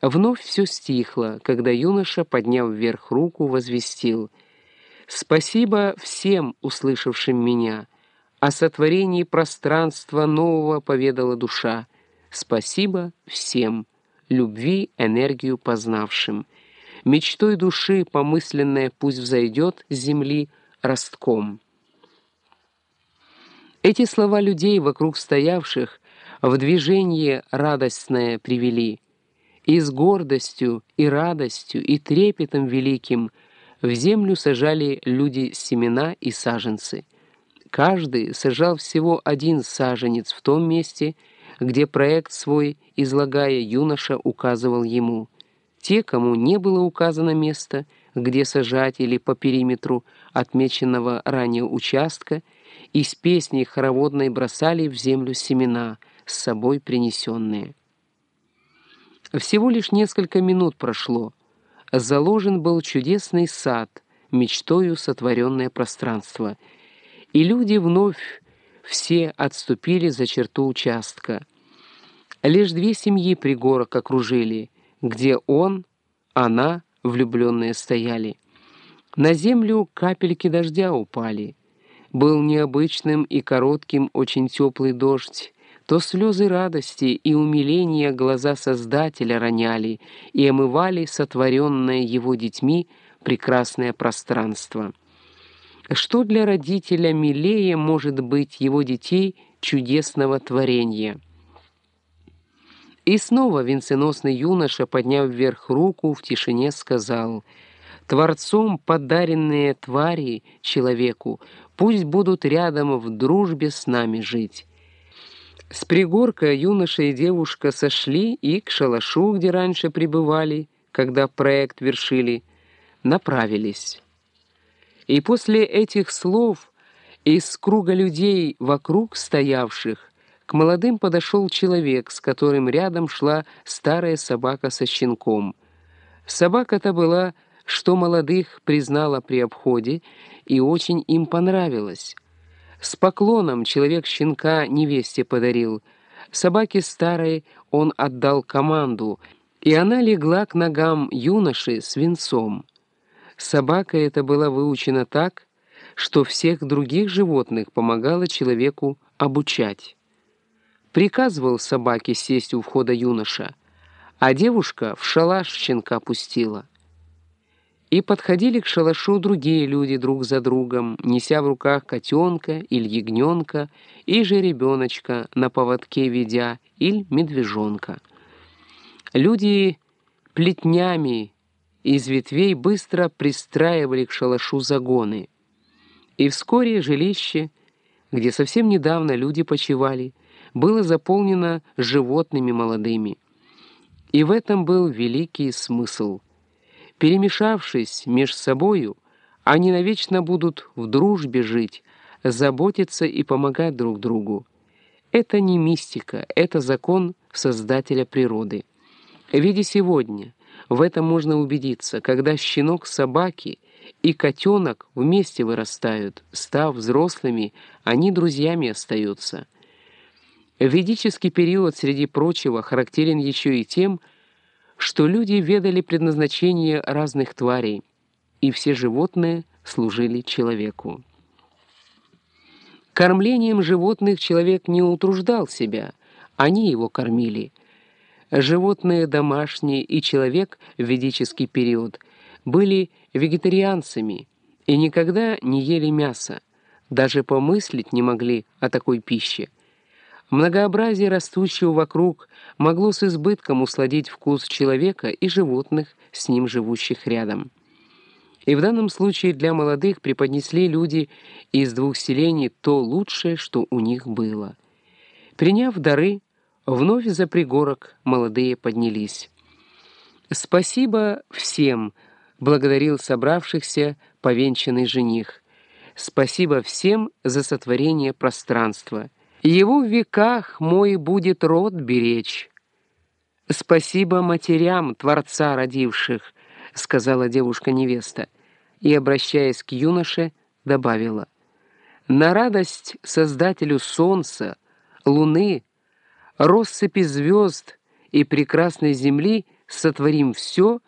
Вновь все стихло, когда юноша, подняв вверх руку, возвестил «Спасибо всем, услышавшим меня. О сотворении пространства нового поведала душа. Спасибо всем, любви, энергию познавшим. Мечтой души помысленная пусть взойдет с земли ростком». Эти слова людей, вокруг стоявших, в движение радостное привели — и с гордостью, и радостью, и трепетом великим в землю сажали люди семена и саженцы. Каждый сажал всего один саженец в том месте, где проект свой, излагая юноша, указывал ему. Те, кому не было указано место, где сажать или по периметру отмеченного ранее участка, из песни хороводной бросали в землю семена, с собой принесенные. Всего лишь несколько минут прошло. Заложен был чудесный сад, мечтою сотворенное пространство. И люди вновь все отступили за черту участка. Лишь две семьи пригорок окружили, где он, она, влюбленные стояли. На землю капельки дождя упали. Был необычным и коротким очень теплый дождь, то слезы радости и умиления глаза Создателя роняли и омывали сотворенное его детьми прекрасное пространство. Что для родителя милее может быть его детей чудесного творения? И снова венценосный юноша, подняв вверх руку, в тишине сказал «Творцом подаренные твари человеку пусть будут рядом в дружбе с нами жить». С пригорка юноша и девушка сошли и к шалашу, где раньше пребывали, когда проект вершили, направились. И после этих слов из круга людей, вокруг стоявших, к молодым подошел человек, с которым рядом шла старая собака со щенком. Собака-то была, что молодых признала при обходе, и очень им понравилась. С поклоном человек щенка невесте подарил. Собаке старой он отдал команду, и она легла к ногам юноши с венцом. Собака эта была выучена так, что всех других животных помогала человеку обучать. Приказывал собаке сесть у входа юноша, а девушка в шалаш щенка пустила. И подходили к шалашу другие люди друг за другом, неся в руках котенка или ягненка, и же ребеночка на поводке ведя, или медвежонка. Люди плетнями из ветвей быстро пристраивали к шалашу загоны. И вскоре жилище, где совсем недавно люди почивали, было заполнено животными молодыми. И в этом был великий смысл — Перемешавшись меж собою, они навечно будут в дружбе жить, заботиться и помогать друг другу. Это не мистика, это закон Создателя природы. Видя сегодня, в этом можно убедиться, когда щенок собаки и котенок вместе вырастают, став взрослыми, они друзьями остаются. Ведический период, среди прочего, характерен еще и тем, что что люди ведали предназначение разных тварей, и все животные служили человеку. Кормлением животных человек не утруждал себя, они его кормили. Животные домашние и человек в ведический период были вегетарианцами и никогда не ели мясо, даже помыслить не могли о такой пище – Многообразие растущего вокруг могло с избытком усладить вкус человека и животных, с ним живущих рядом. И в данном случае для молодых преподнесли люди из двух селений то лучшее, что у них было. Приняв дары, вновь за пригорок молодые поднялись. «Спасибо всем», — благодарил собравшихся повенчанный жених. «Спасибо всем за сотворение пространства». Его в веках мой будет род беречь. «Спасибо матерям, Творца родивших», — сказала девушка-невеста, и, обращаясь к юноше, добавила, «На радость Создателю солнца, луны, россыпи звезд и прекрасной земли сотворим все,